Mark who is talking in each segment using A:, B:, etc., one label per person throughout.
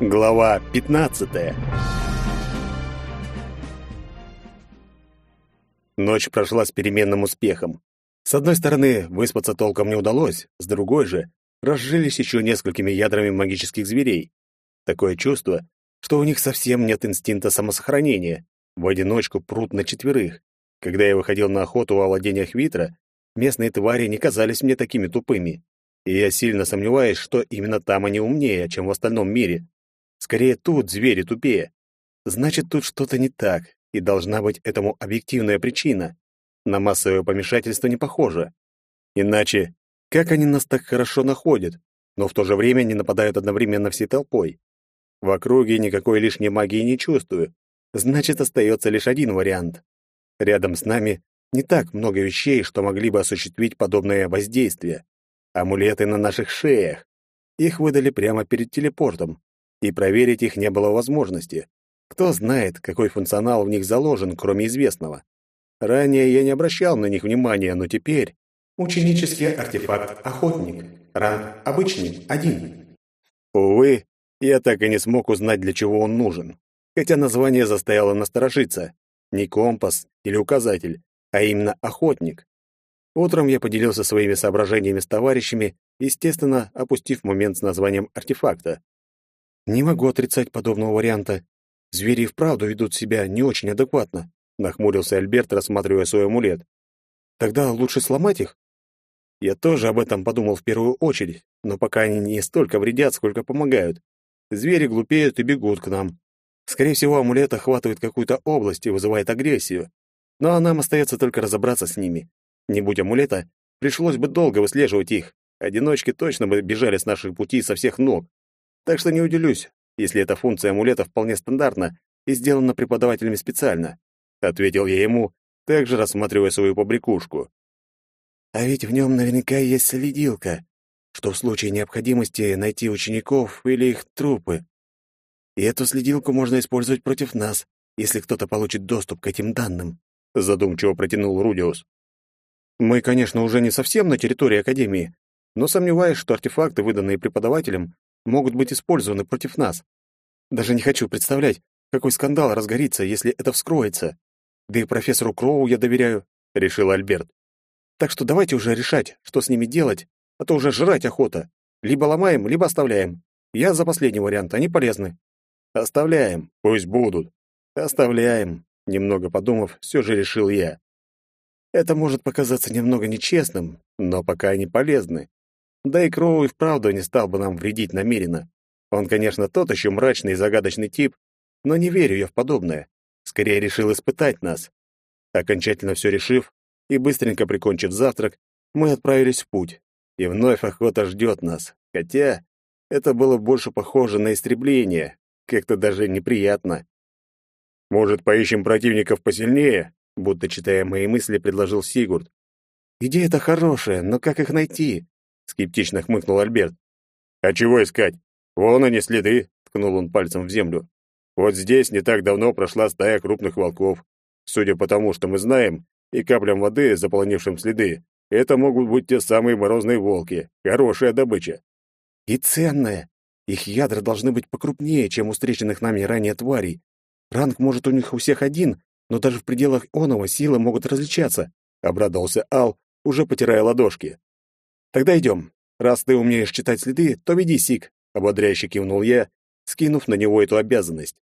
A: Глава 15. Ночь прошла с переменным успехом. С одной стороны, выспаться толком не удалось, с другой же разжились еще несколькими ядрами магических зверей. Такое чувство, что у них совсем нет инстинкта самосохранения. В одиночку прут на четверых. Когда я выходил на охоту во владениях Витра, местные твари не казались мне такими тупыми. И я сильно сомневаюсь, что именно там они умнее, чем в остальном мире. Скорее, тут звери тупее. Значит, тут что-то не так, и должна быть этому объективная причина. На массовое помешательство не похоже. Иначе, как они нас так хорошо находят, но в то же время не нападают одновременно всей толпой? В округе никакой лишней магии не чувствую. Значит, остается лишь один вариант. Рядом с нами не так много вещей, что могли бы осуществить подобное воздействие. Амулеты на наших шеях. Их выдали прямо перед телепортом, и проверить их не было возможности. Кто знает, какой функционал в них заложен, кроме известного. Ранее я не обращал на них внимания, но теперь...
B: Ученический артефакт «Охотник». Ранг «Обычный» — один.
A: Увы, я так и не смог узнать, для чего он нужен. Хотя название заставило насторожиться. Не компас или указатель, а именно охотник. Утром я поделился своими соображениями с товарищами, естественно, опустив момент с названием артефакта. Не могу отрицать подобного варианта. Звери вправду ведут себя не очень адекватно, нахмурился Альберт, рассматривая свой амулет. Тогда лучше сломать их? Я тоже об этом подумал в первую очередь, но пока они не столько вредят, сколько помогают. Звери глупеют и бегут к нам. Скорее всего, амулет охватывает какую-то область и вызывает агрессию. Но а нам остается только разобраться с ними. Не будь амулета, пришлось бы долго выслеживать их. Одиночки точно бы бежали с наших путей со всех ног. Так что не удивлюсь, если эта функция амулета вполне стандартна и сделана преподавателями специально, ответил я ему, также рассматривая свою побрякушку. А ведь в нем наверняка есть следилка, что в случае необходимости найти учеников или их трупы. И эту следилку можно использовать против нас, если кто-то получит доступ к этим данным, задумчиво протянул Рудиус. Мы, конечно, уже не совсем на территории Академии, но сомневаюсь, что артефакты, выданные преподавателем, могут быть использованы против нас. Даже не хочу представлять, какой скандал разгорится, если это вскроется. Да и профессору Кроу я доверяю, — решил Альберт. Так что давайте уже решать, что с ними делать, а то уже жрать охота. Либо ломаем, либо оставляем. Я за последний вариант, они полезны. Оставляем, пусть будут. Оставляем, немного подумав, все же решил я. Это может показаться немного нечестным, но пока они полезны. Да и Кроу и вправду не стал бы нам вредить намеренно. Он, конечно, тот еще мрачный и загадочный тип, но не верю я в подобное. Скорее решил испытать нас. Окончательно все решив и быстренько прикончив завтрак, мы отправились в путь. И вновь охота ждет нас. Хотя это было больше похоже на истребление, как-то даже неприятно. «Может, поищем противников посильнее?» Будто читая мои мысли, предложил Сигурд. «Идея-то хорошая, но как их найти?» Скептично хмыкнул Альберт. «А чего искать? Вон они следы», — ткнул он пальцем в землю. «Вот здесь не так давно прошла стая крупных волков. Судя по тому, что мы знаем, и каплям воды, заполнившим следы, это могут быть те самые морозные волки. Хорошая добыча». «И ценная. Их ядра должны быть покрупнее, чем у встреченных нами ранее тварей. Ранг может у них у всех один, но даже в пределах оного силы могут различаться, обрадовался Ал, уже потирая ладошки. Тогда идем. Раз ты умеешь читать следы, то веди Сик, ободряюще кивнул я, скинув на него эту обязанность.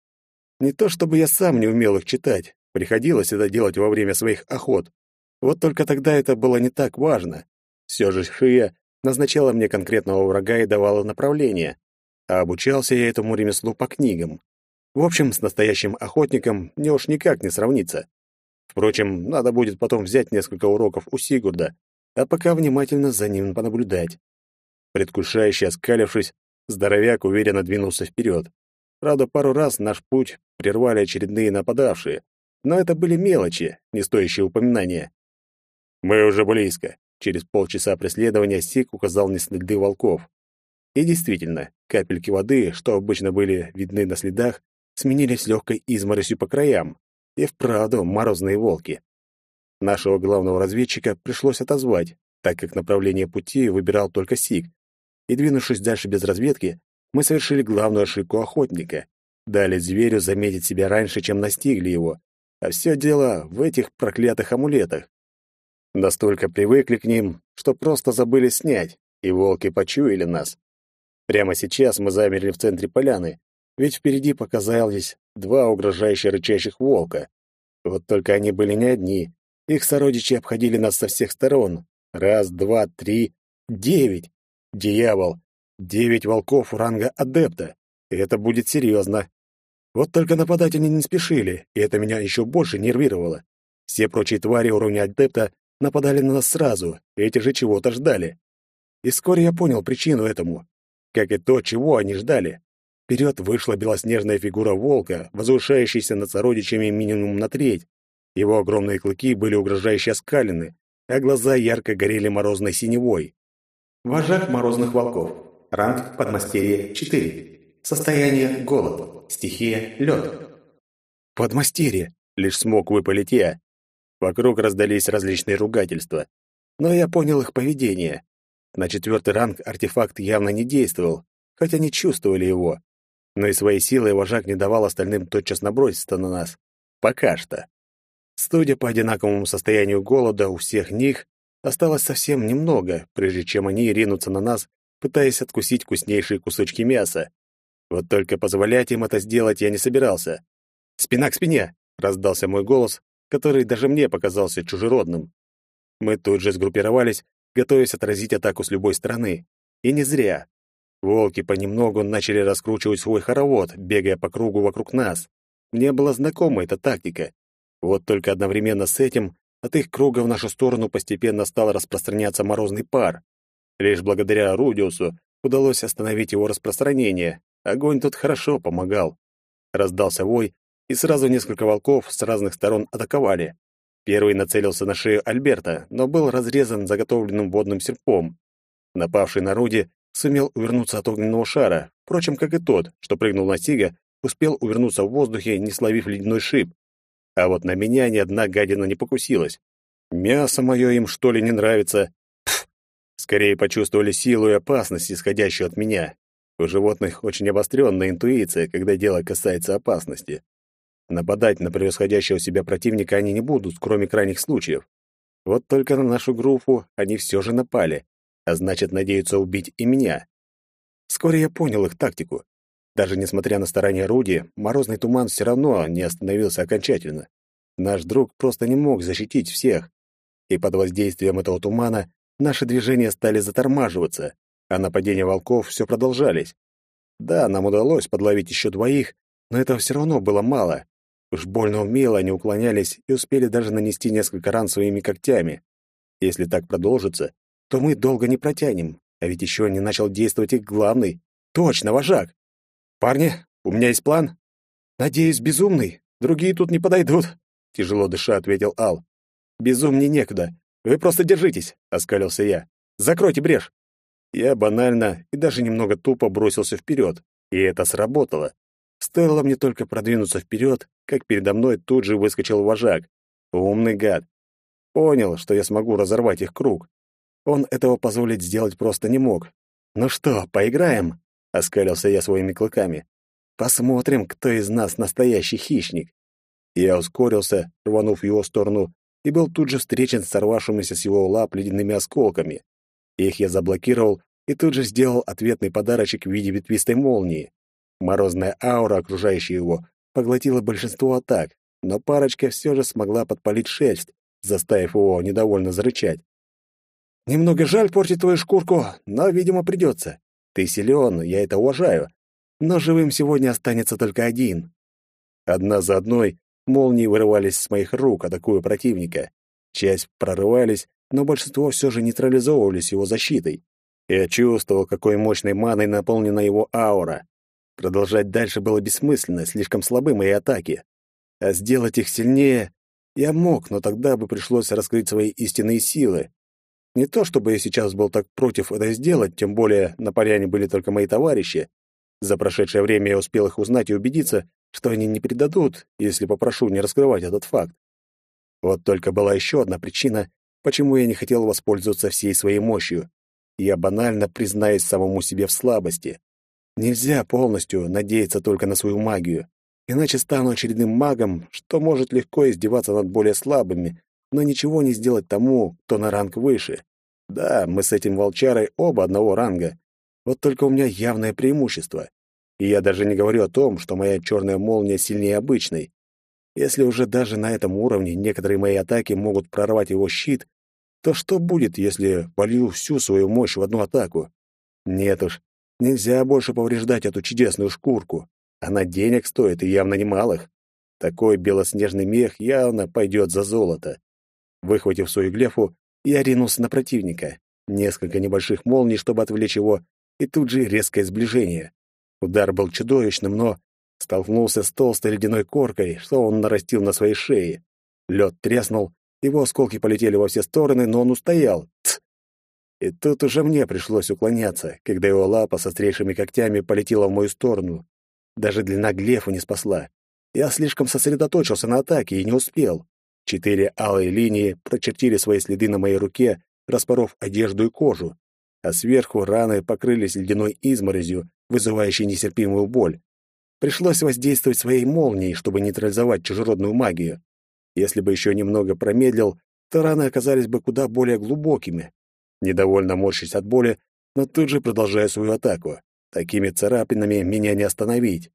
A: Не то чтобы я сам не умел их читать, приходилось это делать во время своих охот. Вот только тогда это было не так важно. Все же Шия назначала мне конкретного врага и давала направление, а обучался я этому ремеслу по книгам. В общем, с настоящим охотником мне уж никак не сравнится. Впрочем, надо будет потом взять несколько уроков у Сигурда, а пока внимательно за ним понаблюдать. Предвкушающе оскалившись, здоровяк уверенно двинулся вперед. Правда, пару раз наш путь прервали очередные нападавшие, но это были мелочи, не стоящие упоминания. «Мы уже близко», — через полчаса преследования Сик указал мне следы волков. И действительно, капельки воды, что обычно были видны на следах, сменились легкой изморосью по краям. И вправду морозные волки. Нашего главного разведчика пришлось отозвать, так как направление пути выбирал только Сик. И двинувшись дальше без разведки, мы совершили главную ошибку охотника. Дали зверю заметить себя раньше, чем настигли его. А все дело в этих проклятых амулетах. Настолько привыкли к ним, что просто забыли снять, и волки почуяли нас. Прямо сейчас мы замерли в центре поляны, ведь впереди показались два угрожающе рычащих волка. Вот только они были не одни. Их сородичи обходили нас со всех сторон. Раз, два, три, девять. Дьявол! Девять волков ранга адепта. И это будет серьезно. Вот только нападать они не спешили, и это меня еще больше нервировало. Все прочие твари уровня адепта нападали на нас сразу, эти же чего-то ждали. И вскоре я понял причину этому, как и то, чего они ждали. Вперед вышла белоснежная фигура волка, возвышающаяся над сородичами минимум на треть. Его огромные клыки были угрожающе оскалены, а глаза ярко горели морозной синевой.
B: Вожак морозных волков. Ранг подмастерье 4. Состояние голод. Стихия лед.
A: Подмастерье! Лишь смог выпалить я. Вокруг раздались различные ругательства. Но я понял их поведение. На четвертый ранг артефакт явно не действовал, хотя не чувствовали его. Но и своей силой вожак не давал остальным тотчас наброситься на нас. Пока что. Судя по одинаковому состоянию голода у всех них, осталось совсем немного, прежде чем они ринутся на нас, пытаясь откусить вкуснейшие кусочки мяса. Вот только позволять им это сделать я не собирался. «Спина к спине!» — раздался мой голос, который даже мне показался чужеродным. Мы тут же сгруппировались, готовясь отразить атаку с любой стороны. И не зря. Волки понемногу начали раскручивать свой хоровод, бегая по кругу вокруг нас. Мне была знакома эта тактика. Вот только одновременно с этим от их круга в нашу сторону постепенно стал распространяться морозный пар. Лишь благодаря Рудиусу удалось остановить его распространение. Огонь тут хорошо помогал. Раздался вой, и сразу несколько волков с разных сторон атаковали. Первый нацелился на шею Альберта, но был разрезан заготовленным водным серпом. Напавший на Руди сумел увернуться от огненного шара, впрочем, как и тот, что прыгнул на Сига, успел увернуться в воздухе, не словив ледяной шип. А вот на меня ни одна гадина не покусилась. Мясо мое им, что ли, не нравится? Пф! Скорее почувствовали силу и опасность, исходящую от меня. У животных очень обостренная интуиция, когда дело касается опасности. Нападать на превосходящего себя противника они не будут, кроме крайних случаев. Вот только на нашу группу они все же напали, а значит, надеются убить и меня. Вскоре я понял их тактику. Даже несмотря на старания Руди, морозный туман все равно не остановился окончательно. Наш друг просто не мог защитить всех. И под воздействием этого тумана наши движения стали затормаживаться, а нападения волков все продолжались. Да, нам удалось подловить еще двоих, но этого все равно было мало. Уж больно умело они уклонялись и успели даже нанести несколько ран своими когтями. Если так продолжится, то мы долго не протянем, а ведь еще не начал действовать их главный. Точно, вожак! Парни, у меня есть план. Надеюсь, безумный. Другие тут не подойдут. Тяжело дыша, ответил Ал. Безумней некуда. Вы просто держитесь, оскалился я. Закройте брешь. Я банально и даже немного тупо бросился вперед, и это сработало. Стоило мне только продвинуться вперед, как передо мной тут же выскочил вожак. Умный гад. Понял, что я смогу разорвать их круг. Он этого позволить сделать просто не мог. «Ну что, поиграем?» — оскалился я своими клыками. «Посмотрим, кто из нас настоящий хищник». Я ускорился, рванув в его сторону, и был тут же встречен с сорвавшимися с его лап ледяными осколками. Их я заблокировал и тут же сделал ответный подарочек в виде ветвистой молнии. Морозная аура, окружающая его, поглотила большинство атак, но парочка все же смогла подпалить шерсть, заставив его недовольно зарычать. «Немного жаль портить твою шкурку, но, видимо, придется. Ты силен, я это уважаю. Но живым сегодня останется только один». Одна за одной молнии вырывались с моих рук, атакуя противника. Часть прорывались, но большинство все же нейтрализовывались его защитой. Я чувствовал, какой мощной маной наполнена его аура. Продолжать дальше было бессмысленно, слишком слабы мои атаки. А сделать их сильнее я мог, но тогда бы пришлось раскрыть свои истинные силы. Не то чтобы я сейчас был так против это сделать, тем более на поляне были только мои товарищи. За прошедшее время я успел их узнать и убедиться, что они не предадут, если попрошу не раскрывать этот факт. Вот только была еще одна причина, почему я не хотел воспользоваться всей своей мощью. Я банально признаюсь самому себе в слабости. Нельзя полностью надеяться только на свою магию, иначе стану очередным магом, что может легко издеваться над более слабыми, но ничего не сделать тому, кто на ранг выше. Да, мы с этим волчарой оба одного ранга. Вот только у меня явное преимущество. И я даже не говорю о том, что моя черная молния сильнее обычной. Если уже даже на этом уровне некоторые мои атаки могут прорвать его щит, то что будет, если полью всю свою мощь в одну атаку? Нет уж, нельзя больше повреждать эту чудесную шкурку. Она денег стоит и явно немалых. Такой белоснежный мех явно пойдет за золото. Выхватив свою глефу, я ринулся на противника. Несколько небольших молний, чтобы отвлечь его, и тут же резкое сближение. Удар был чудовищным, но столкнулся с толстой ледяной коркой, что он нарастил на своей шее. Лед треснул, его осколки полетели во все стороны, но он устоял. Тс! И тут уже мне пришлось уклоняться, когда его лапа со острейшими когтями полетела в мою сторону. Даже длина глефа не спасла. Я слишком сосредоточился на атаке и не успел. Четыре алые линии прочертили свои следы на моей руке, распоров одежду и кожу, а сверху раны покрылись ледяной изморозью, вызывающей нестерпимую боль. Пришлось воздействовать своей молнией, чтобы нейтрализовать чужеродную магию. Если бы еще немного промедлил, то раны оказались бы куда более глубокими. Недовольно морщись от боли, но тут же продолжаю свою атаку. Такими царапинами меня не остановить.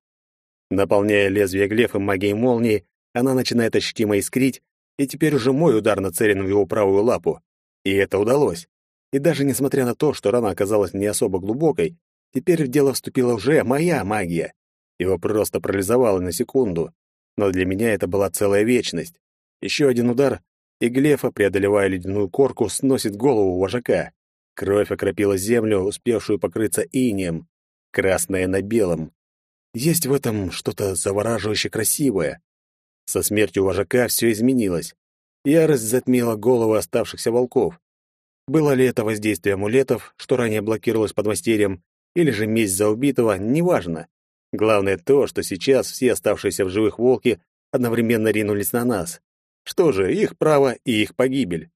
A: Наполняя лезвие глефом магией молнии, она начинает ощутимо искрить, и теперь уже мой удар нацелен в его правую лапу. И это удалось. И даже несмотря на то, что рана оказалась не особо глубокой, теперь в дело вступила уже моя магия. Его просто парализовало на секунду. Но для меня это была целая вечность. Еще один удар, и Глефа, преодолевая ледяную корку, сносит голову вожака. Кровь окропила землю, успевшую покрыться инеем, красное на белом. Есть в этом что-то завораживающе красивое. Со смертью вожака все изменилось. Ярость затмила головы оставшихся волков. Было ли это воздействие амулетов, что ранее блокировалось под мастерием, или же месть за убитого, неважно. Главное то, что сейчас все оставшиеся в живых волки одновременно ринулись на нас. Что же, их право и их погибель.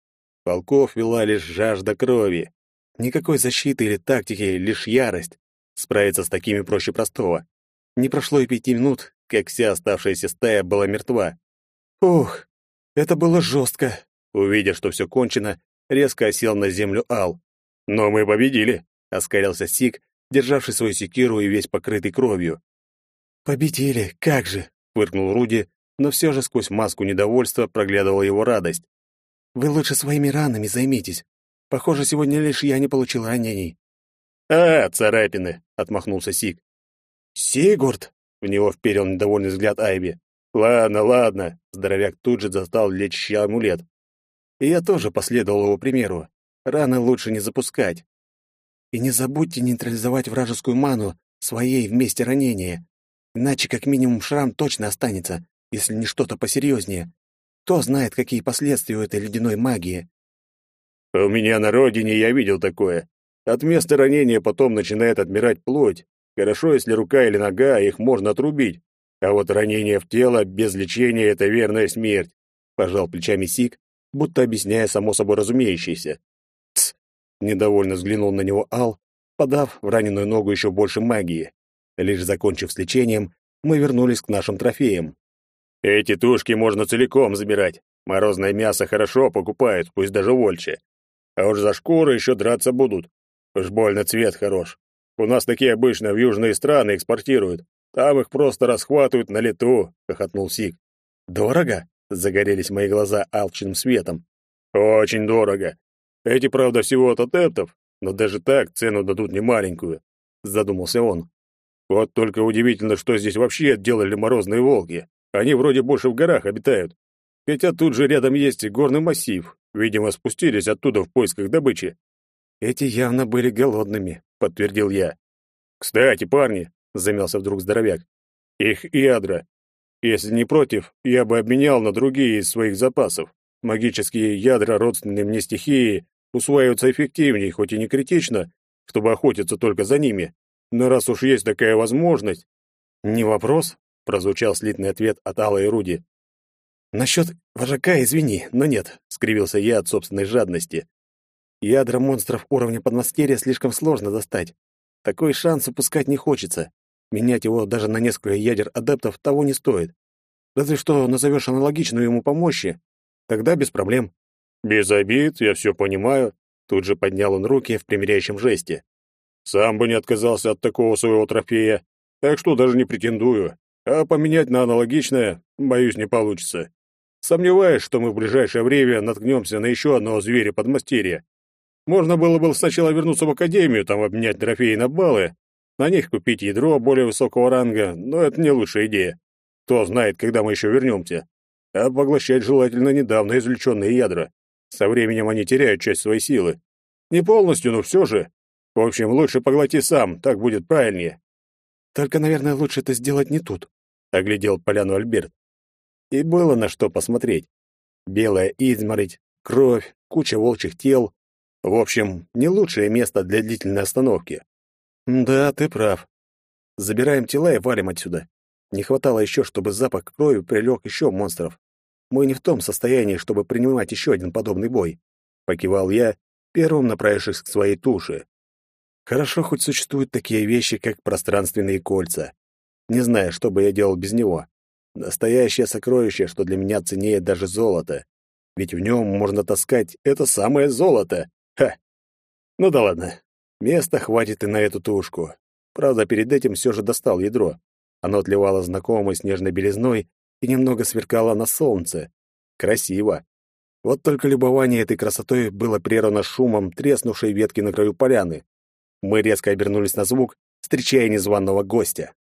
A: Волков вела лишь жажда крови. Никакой защиты или тактики, лишь ярость. Справиться с такими проще простого. Не прошло и пяти минут, как вся оставшаяся стая была мертва. Ух, это было жестко. Увидя, что все кончено, резко осел на землю Ал. «Но мы победили!» — оскалился Сик, державший свою секиру и весь покрытый кровью. «Победили, как же!» — фыркнул Руди, но все же сквозь маску недовольства проглядывала его радость. «Вы лучше своими ранами займитесь. Похоже, сегодня лишь я не получил ранений». «А, царапины!» — отмахнулся Сик. «Сигурд!» В него вперил недовольный взгляд Айби. «Ладно, ладно», — здоровяк тут же достал лечащий амулет. И я тоже последовал его примеру. Раны лучше не запускать. И не забудьте нейтрализовать вражескую ману своей вместе ранения. Иначе как минимум шрам точно останется, если не что-то посерьезнее. Кто знает, какие последствия у этой ледяной магии. У меня на родине я видел такое. От места ранения потом начинает отмирать плоть, Хорошо, если рука или нога, их можно отрубить. А вот ранение в тело без лечения — это верная смерть. Пожал плечами Сик, будто объясняя само собой разумеющееся. Тс! Недовольно взглянул на него Ал, подав в раненую ногу еще больше магии. Лишь закончив с лечением, мы вернулись к нашим трофеям. Эти тушки можно целиком забирать. Морозное мясо хорошо покупают, пусть даже вольче. А уж за шкуры еще драться будут. Уж больно цвет хорош. У нас такие обычно в южные страны экспортируют. Там их просто расхватывают на лету», — хохотнул Сик. «Дорого?» — загорелись мои глаза алчным светом. «Очень дорого. Эти, правда, всего от адептов, но даже так цену дадут немаленькую», — задумался он. «Вот только удивительно, что здесь вообще делали морозные волки. Они вроде больше в горах обитают. Хотя тут же рядом есть горный массив. Видимо, спустились оттуда в поисках добычи. Эти явно были голодными подтвердил я. Кстати, парни, замялся вдруг здоровяк. Их ядра. Если не против, я бы обменял на другие из своих запасов. Магические ядра родственные мне стихии усваиваются эффективнее, хоть и не критично, чтобы охотиться только за ними. Но раз уж есть такая возможность... Не вопрос, прозвучал слитный ответ от Алла и Руди. Насчет вожака, извини, но нет, скривился я от собственной жадности. Ядра монстров уровня подмастерья слишком сложно достать. Такой шанс упускать не хочется. Менять его даже на несколько ядер адептов того не стоит. Разве что назовешь аналогичную ему помощь, тогда без проблем. Без обид, я все понимаю. Тут же поднял он руки в примиряющем жесте. Сам бы не отказался от такого своего трофея, так что даже не претендую. А поменять на аналогичное, боюсь, не получится. Сомневаюсь, что мы в ближайшее время наткнемся на еще одного зверя подмастерья. Можно было бы сначала вернуться в академию, там обменять трофеи на баллы, на них купить ядро более высокого ранга, но это не лучшая идея. Кто знает, когда мы еще вернемся. А поглощать желательно недавно извлеченные ядра. Со временем они теряют часть своей силы. Не полностью, но все же. В общем, лучше поглоти сам, так будет правильнее. Только, наверное, лучше это сделать не тут, оглядел поляну Альберт. И было на что посмотреть. Белая изморозь, кровь, куча волчьих тел, в общем, не лучшее место для длительной остановки. Да, ты прав. Забираем тела и валим отсюда. Не хватало еще, чтобы запах крови прилег еще монстров. Мы не в том состоянии, чтобы принимать еще один подобный бой. Покивал я, первым направившись к своей туше. Хорошо, хоть существуют такие вещи, как пространственные кольца. Не знаю, что бы я делал без него. Настоящее сокровище, что для меня ценнее даже золота. Ведь в нем можно таскать это самое золото. Ха! Ну да ладно. Места хватит и на эту тушку. Правда, перед этим все же достал ядро. Оно отливало знакомой снежной белизной и немного сверкало на солнце. Красиво. Вот только любование этой красотой было прервано шумом треснувшей ветки на краю поляны. Мы резко обернулись на звук, встречая незваного гостя.